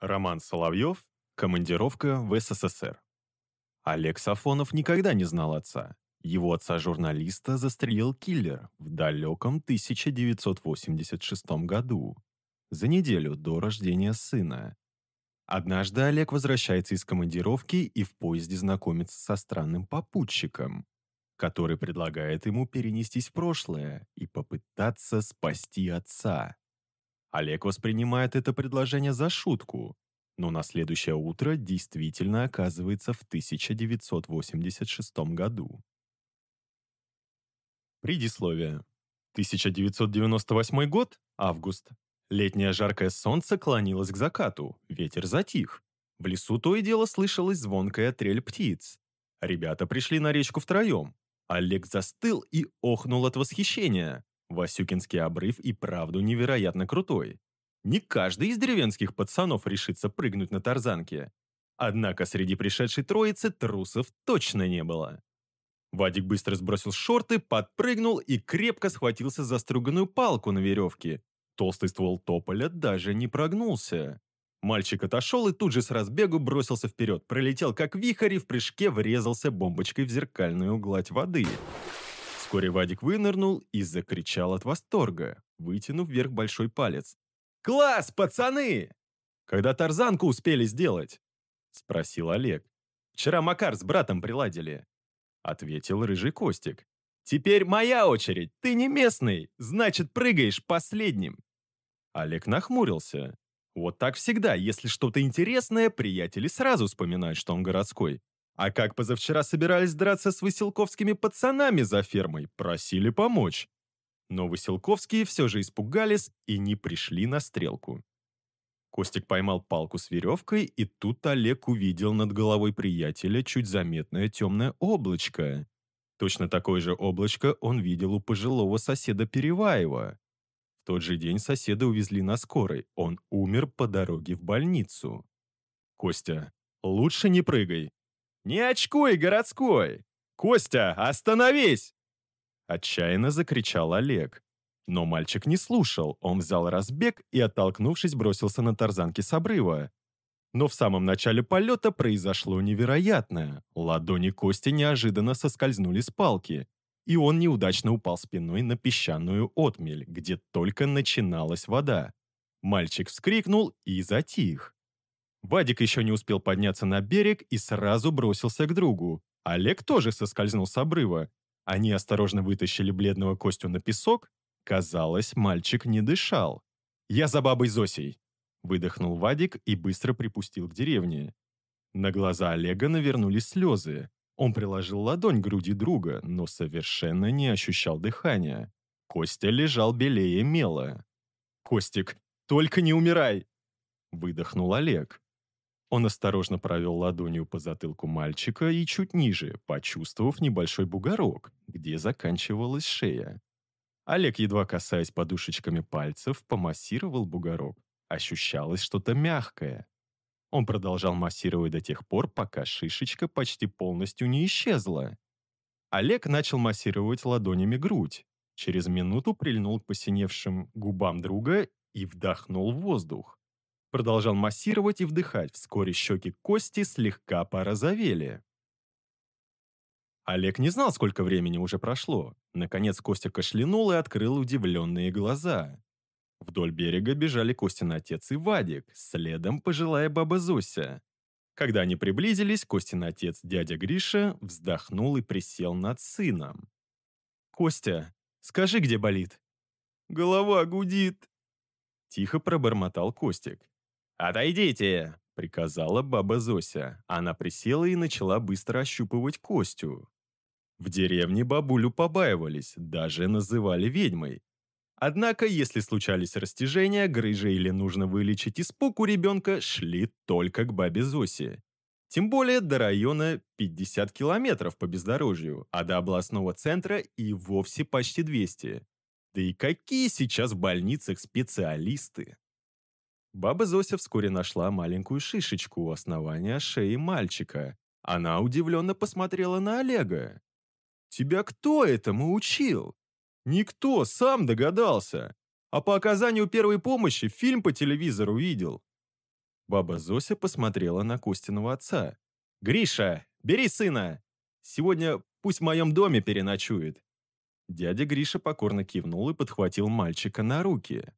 Роман Соловьев. Командировка в СССР. Олег Сафонов никогда не знал отца. Его отца-журналиста застрелил киллер в далеком 1986 году, за неделю до рождения сына. Однажды Олег возвращается из командировки и в поезде знакомится со странным попутчиком, который предлагает ему перенестись в прошлое и попытаться спасти отца. Олег воспринимает это предложение за шутку, но на следующее утро действительно оказывается в 1986 году. Предисловие. 1998 год, август. Летнее жаркое солнце клонилось к закату, ветер затих. В лесу то и дело слышалась звонкая трель птиц. Ребята пришли на речку втроем. Олег застыл и охнул от восхищения. Васюкинский обрыв и правду невероятно крутой. Не каждый из деревенских пацанов решится прыгнуть на тарзанке. Однако среди пришедшей троицы трусов точно не было. Вадик быстро сбросил шорты, подпрыгнул и крепко схватился за струганную палку на веревке. Толстый ствол тополя даже не прогнулся. Мальчик отошел и тут же с разбегу бросился вперед, пролетел как вихрь и в прыжке врезался бомбочкой в зеркальную гладь воды. Вскоре Вадик вынырнул и закричал от восторга, вытянув вверх большой палец. «Класс, пацаны!» «Когда тарзанку успели сделать?» — спросил Олег. «Вчера Макар с братом приладили», — ответил рыжий Костик. «Теперь моя очередь, ты не местный, значит, прыгаешь последним». Олег нахмурился. Вот так всегда, если что-то интересное, приятели сразу вспоминают, что он городской. А как позавчера собирались драться с выселковскими пацанами за фермой, просили помочь. Но выселковские все же испугались и не пришли на стрелку. Костик поймал палку с веревкой, и тут Олег увидел над головой приятеля чуть заметное темное облачко. Точно такое же облачко он видел у пожилого соседа Переваева. В тот же день соседа увезли на скорой, он умер по дороге в больницу. «Костя, лучше не прыгай», «Не очкуй, городской! Костя, остановись!» Отчаянно закричал Олег. Но мальчик не слушал, он взял разбег и, оттолкнувшись, бросился на тарзанке с обрыва. Но в самом начале полета произошло невероятное. Ладони Кости неожиданно соскользнули с палки, и он неудачно упал спиной на песчаную отмель, где только начиналась вода. Мальчик вскрикнул и затих. Вадик еще не успел подняться на берег и сразу бросился к другу. Олег тоже соскользнул с обрыва. Они осторожно вытащили бледного Костю на песок. Казалось, мальчик не дышал. «Я за бабой Зосей!» Выдохнул Вадик и быстро припустил к деревне. На глаза Олега навернулись слезы. Он приложил ладонь к груди друга, но совершенно не ощущал дыхания. Костя лежал белее мела. «Костик, только не умирай!» Выдохнул Олег. Он осторожно провел ладонью по затылку мальчика и чуть ниже, почувствовав небольшой бугорок, где заканчивалась шея. Олег, едва касаясь подушечками пальцев, помассировал бугорок. Ощущалось что-то мягкое. Он продолжал массировать до тех пор, пока шишечка почти полностью не исчезла. Олег начал массировать ладонями грудь. Через минуту прильнул к посиневшим губам друга и вдохнул воздух. Продолжал массировать и вдыхать. Вскоре щеки Кости слегка порозовели. Олег не знал, сколько времени уже прошло. Наконец Костя кашлянул и открыл удивленные глаза. Вдоль берега бежали Костин отец и Вадик, следом пожилая баба Зося. Когда они приблизились, Костин отец, дядя Гриша, вздохнул и присел над сыном. «Костя, скажи, где болит?» «Голова гудит», — тихо пробормотал Костик. «Отойдите!» — приказала баба Зося. Она присела и начала быстро ощупывать Костю. В деревне бабулю побаивались, даже называли ведьмой. Однако, если случались растяжения, грыжи или нужно вылечить испуг у ребенка, шли только к бабе Зосе. Тем более до района 50 километров по бездорожью, а до областного центра и вовсе почти 200. Да и какие сейчас в больницах специалисты? Баба Зося вскоре нашла маленькую шишечку у основания шеи мальчика. Она удивленно посмотрела на Олега. «Тебя кто этому учил?» «Никто, сам догадался. А по оказанию первой помощи фильм по телевизору видел». Баба Зося посмотрела на Костиного отца. «Гриша, бери сына! Сегодня пусть в моем доме переночует!» Дядя Гриша покорно кивнул и подхватил мальчика на руки.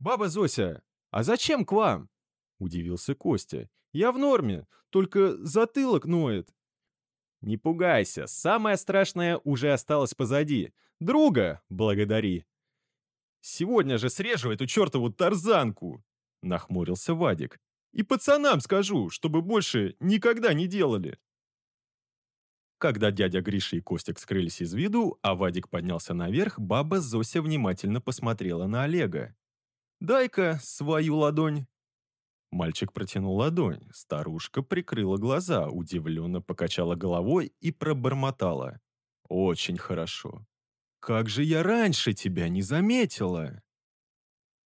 «Баба Зося, а зачем к вам?» – удивился Костя. «Я в норме, только затылок ноет». «Не пугайся, самое страшное уже осталось позади. Друга благодари». «Сегодня же срежу эту чертову тарзанку!» – нахмурился Вадик. «И пацанам скажу, чтобы больше никогда не делали». Когда дядя Гриша и Костик скрылись из виду, а Вадик поднялся наверх, баба Зося внимательно посмотрела на Олега. «Дай-ка свою ладонь». Мальчик протянул ладонь, старушка прикрыла глаза, удивленно покачала головой и пробормотала. «Очень хорошо. Как же я раньше тебя не заметила!»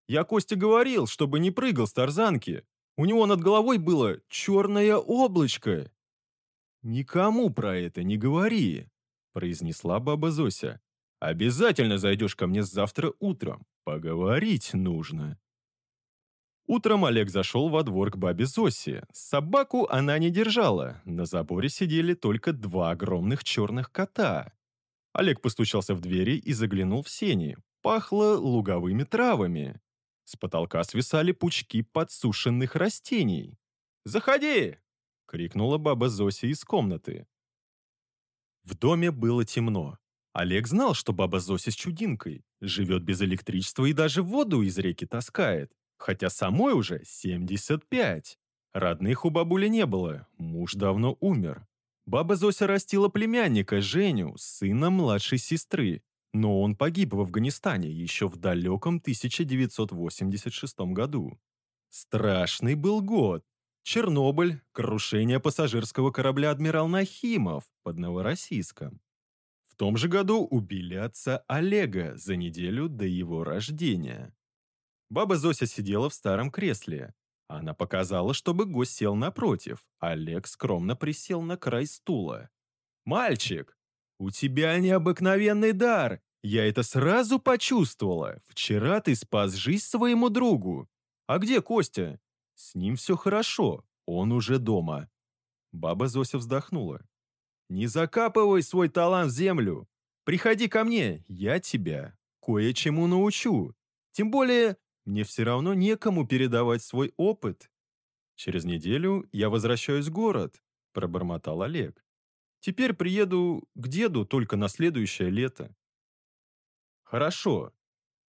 Я Косте говорил, чтобы не прыгал с тарзанки. У него над головой было черное облачко. «Никому про это не говори», – произнесла баба Зося. «Обязательно зайдешь ко мне завтра утром. Поговорить нужно». Утром Олег зашел во двор к бабе Зосе. Собаку она не держала. На заборе сидели только два огромных черных кота. Олег постучался в двери и заглянул в сени. Пахло луговыми травами. С потолка свисали пучки подсушенных растений. «Заходи!» — крикнула баба Зося из комнаты. В доме было темно. Олег знал, что баба Зося с чудинкой, живет без электричества и даже воду из реки таскает, хотя самой уже 75. Родных у бабули не было, муж давно умер. Баба Зося растила племянника Женю, сына младшей сестры, но он погиб в Афганистане еще в далеком 1986 году. Страшный был год, Чернобыль, крушение пассажирского корабля «Адмирал Нахимов» под Новороссийском. В том же году убили отца Олега за неделю до его рождения. Баба Зося сидела в старом кресле. Она показала, чтобы гость сел напротив. Олег скромно присел на край стула. «Мальчик, у тебя необыкновенный дар! Я это сразу почувствовала. Вчера ты спас жизнь своему другу. А где Костя?» С ним все хорошо, он уже дома. Баба Зося вздохнула. Не закапывай свой талант в землю. Приходи ко мне, я тебя кое-чему научу. Тем более, мне все равно некому передавать свой опыт. Через неделю я возвращаюсь в город, пробормотал Олег. Теперь приеду к деду только на следующее лето. Хорошо.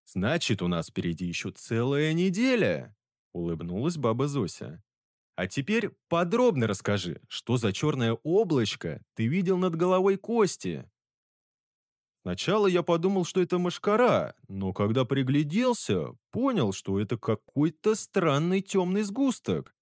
Значит, у нас впереди еще целая неделя. Улыбнулась баба Зося. А теперь подробно расскажи, что за черное облачко ты видел над головой Кости? Сначала я подумал, что это мошкара, но когда пригляделся, понял, что это какой-то странный темный сгусток.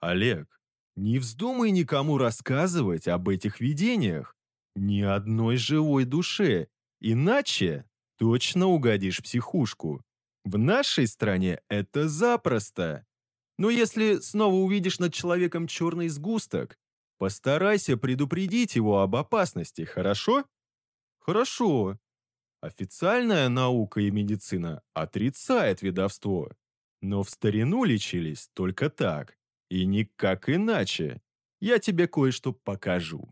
Олег, не вздумай никому рассказывать об этих видениях. Ни одной живой душе, иначе точно угодишь психушку. В нашей стране это запросто. Но если снова увидишь над человеком черный сгусток, постарайся предупредить его об опасности, хорошо? Хорошо. Официальная наука и медицина отрицает ведовство. Но в старину лечились только так. И никак иначе. Я тебе кое-что покажу.